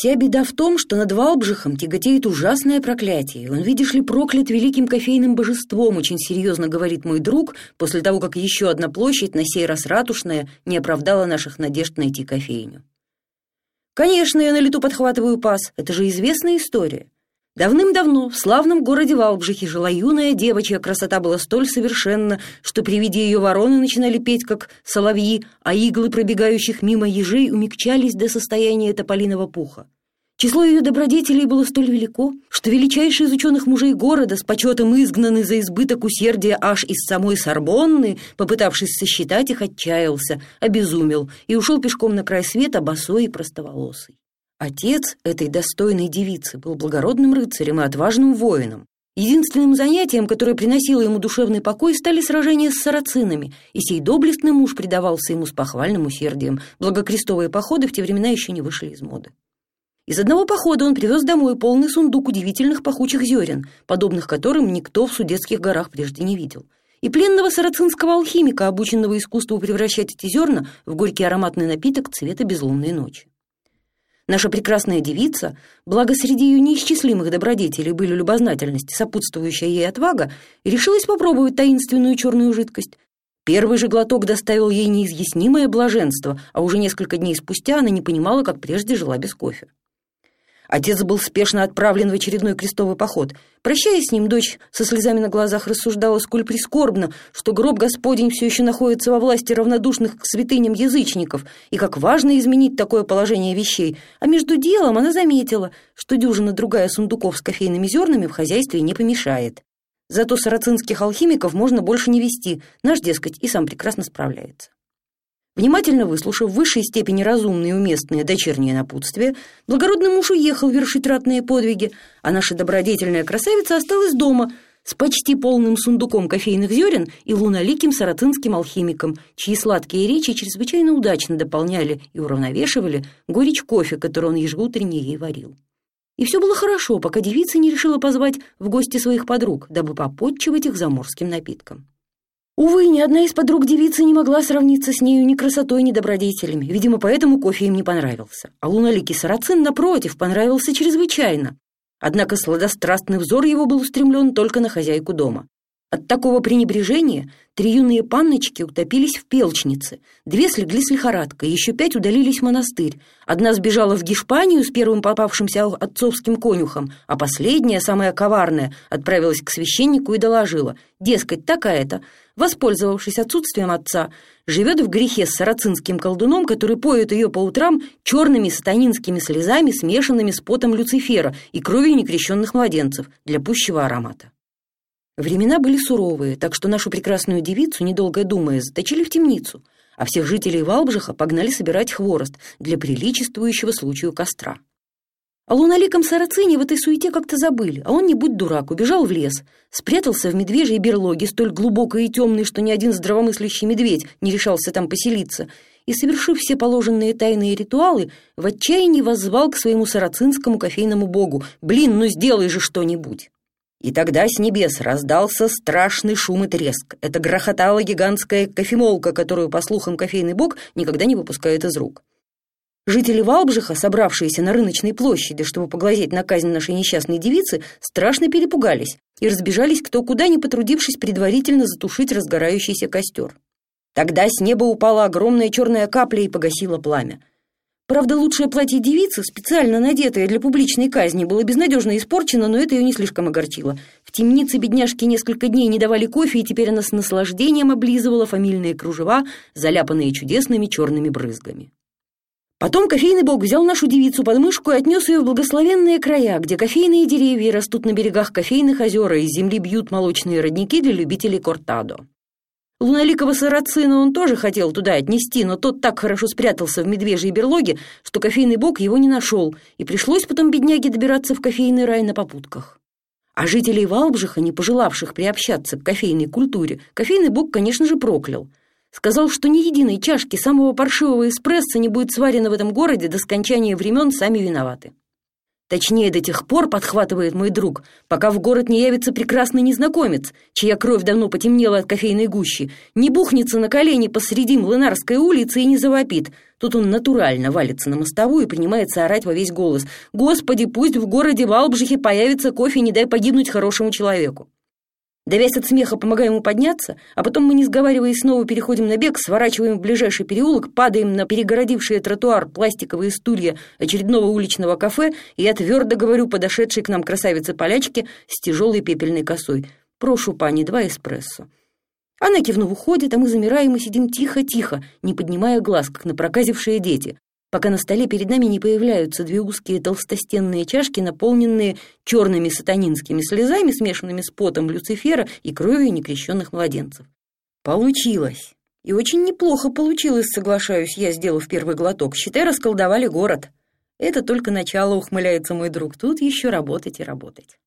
Вся беда в том, что над Валбжихом тяготеет ужасное проклятие. Он, видишь ли, проклят великим кофейным божеством, очень серьезно говорит мой друг, после того, как еще одна площадь, на сей раз ратушная, не оправдала наших надежд найти кофейню. Конечно, я на лету подхватываю пас, это же известная история. Давным-давно в славном городе Валбжихе жила юная дева, чья красота была столь совершенна, что при виде ее вороны начинали петь, как соловьи, а иглы пробегающих мимо ежей умягчались до состояния тополиного пуха. Число ее добродетелей было столь велико, что величайший из ученых мужей города, с почетом изгнанный за избыток усердия аж из самой Сорбонны, попытавшись сосчитать их, отчаялся, обезумел и ушел пешком на край света босой и простоволосый. Отец этой достойной девицы был благородным рыцарем и отважным воином. Единственным занятием, которое приносило ему душевный покой, стали сражения с сарацинами, и сей доблестный муж предавался ему с похвальным усердием, благо крестовые походы в те времена еще не вышли из моды. Из одного похода он привез домой полный сундук удивительных пахучих зерен, подобных которым никто в Судетских горах прежде не видел. И пленного сарацинского алхимика, обученного искусству превращать эти зерна в горький ароматный напиток цвета безлунной ночи. Наша прекрасная девица, благо среди ее неисчислимых добродетелей были любознательность, сопутствующая ей отвага, решилась попробовать таинственную черную жидкость. Первый же глоток доставил ей неизъяснимое блаженство, а уже несколько дней спустя она не понимала, как прежде жила без кофе. Отец был спешно отправлен в очередной крестовый поход. Прощаясь с ним, дочь со слезами на глазах рассуждала, сколь прискорбно, что гроб Господень все еще находится во власти равнодушных к святыням язычников, и как важно изменить такое положение вещей. А между делом она заметила, что дюжина другая сундуков с кофейными зернами в хозяйстве не помешает. Зато сарацинских алхимиков можно больше не вести, наш, дескать, и сам прекрасно справляется. Внимательно выслушав в высшей степени разумные и уместные дочерние напутствия, благородный муж уехал вершить ратные подвиги, а наша добродетельная красавица осталась дома с почти полным сундуком кофейных зерен и луноликим сарацинским алхимиком, чьи сладкие речи чрезвычайно удачно дополняли и уравновешивали горечь кофе, который он ежеутренне ей варил. И все было хорошо, пока девица не решила позвать в гости своих подруг, дабы попотчевать их заморским напитком. Увы, ни одна из подруг девицы не могла сравниться с нею ни красотой, ни добродетелями. Видимо, поэтому кофе им не понравился. А луналикий сарацин, напротив, понравился чрезвычайно. Однако сладострастный взор его был устремлен только на хозяйку дома. От такого пренебрежения три юные панночки утопились в пелчнице, две слегли с лихорадкой, еще пять удалились в монастырь. Одна сбежала в Гешпанию с первым попавшимся отцовским конюхом, а последняя, самая коварная, отправилась к священнику и доложила. Дескать, такая-то, воспользовавшись отсутствием отца, живет в грехе с сарацинским колдуном, который поет ее по утрам черными сатанинскими слезами, смешанными с потом Люцифера и кровью некрещенных младенцев для пущего аромата. Времена были суровые, так что нашу прекрасную девицу, недолго думая, заточили в темницу, а всех жителей Валбжиха погнали собирать хворост для приличествующего случаю костра. О луноликом сарацине в этой суете как-то забыли, а он, не будь дурак, убежал в лес, спрятался в медвежьей берлоге, столь глубокой и темной, что ни один здравомыслящий медведь не решался там поселиться, и, совершив все положенные тайные ритуалы, в отчаянии воззвал к своему сарацинскому кофейному богу «Блин, ну сделай же что-нибудь!» И тогда с небес раздался страшный шум и треск. Это грохотала гигантская кофемолка, которую, по слухам, кофейный бог никогда не выпускает из рук. Жители Валбжиха, собравшиеся на рыночной площади, чтобы поглазеть на казнь нашей несчастной девицы, страшно перепугались и разбежались кто куда, не потрудившись предварительно затушить разгорающийся костер. Тогда с неба упала огромная черная капля и погасила пламя. Правда, лучшее платье девицы, специально надетое для публичной казни, было безнадежно испорчено, но это ее не слишком огорчило. В темнице бедняжки несколько дней не давали кофе, и теперь она с наслаждением облизывала фамильные кружева, заляпанные чудесными черными брызгами. Потом кофейный бог взял нашу девицу под мышку и отнес ее в благословенные края, где кофейные деревья растут на берегах кофейных озер, и из земли бьют молочные родники для любителей кортадо. Луноликого сарацина он тоже хотел туда отнести, но тот так хорошо спрятался в медвежьей берлоге, что кофейный бог его не нашел, и пришлось потом бедняге добираться в кофейный рай на попутках. А жителей Валбжиха, не пожелавших приобщаться к кофейной культуре, кофейный бог, конечно же, проклял. Сказал, что ни единой чашки самого паршивого эспрессо не будет сварено в этом городе до скончания времен, сами виноваты. Точнее, до тех пор, подхватывает мой друг, пока в город не явится прекрасный незнакомец, чья кровь давно потемнела от кофейной гущи, не бухнется на колени посреди Млынарской улицы и не завопит. Тут он натурально валится на мостовую и принимается орать во весь голос. «Господи, пусть в городе Валбжихе появится кофе, не дай погибнуть хорошему человеку!» Давясь от смеха, помогаем ему подняться, а потом мы, не сговариваясь, снова переходим на бег, сворачиваем в ближайший переулок, падаем на перегородившие тротуар пластиковые стулья очередного уличного кафе, и я твердо говорю подошедшей к нам красавице-полячке с тяжелой пепельной косой. «Прошу, пани, два эспрессо». Она кивнув уходит, а мы замираем и сидим тихо-тихо, не поднимая глаз, как напроказившие дети пока на столе перед нами не появляются две узкие толстостенные чашки, наполненные черными сатанинскими слезами, смешанными с потом Люцифера и кровью некрещенных младенцев. Получилось. И очень неплохо получилось, соглашаюсь я, сделав первый глоток. Считай, расколдовали город. Это только начало, ухмыляется мой друг. Тут еще работать и работать.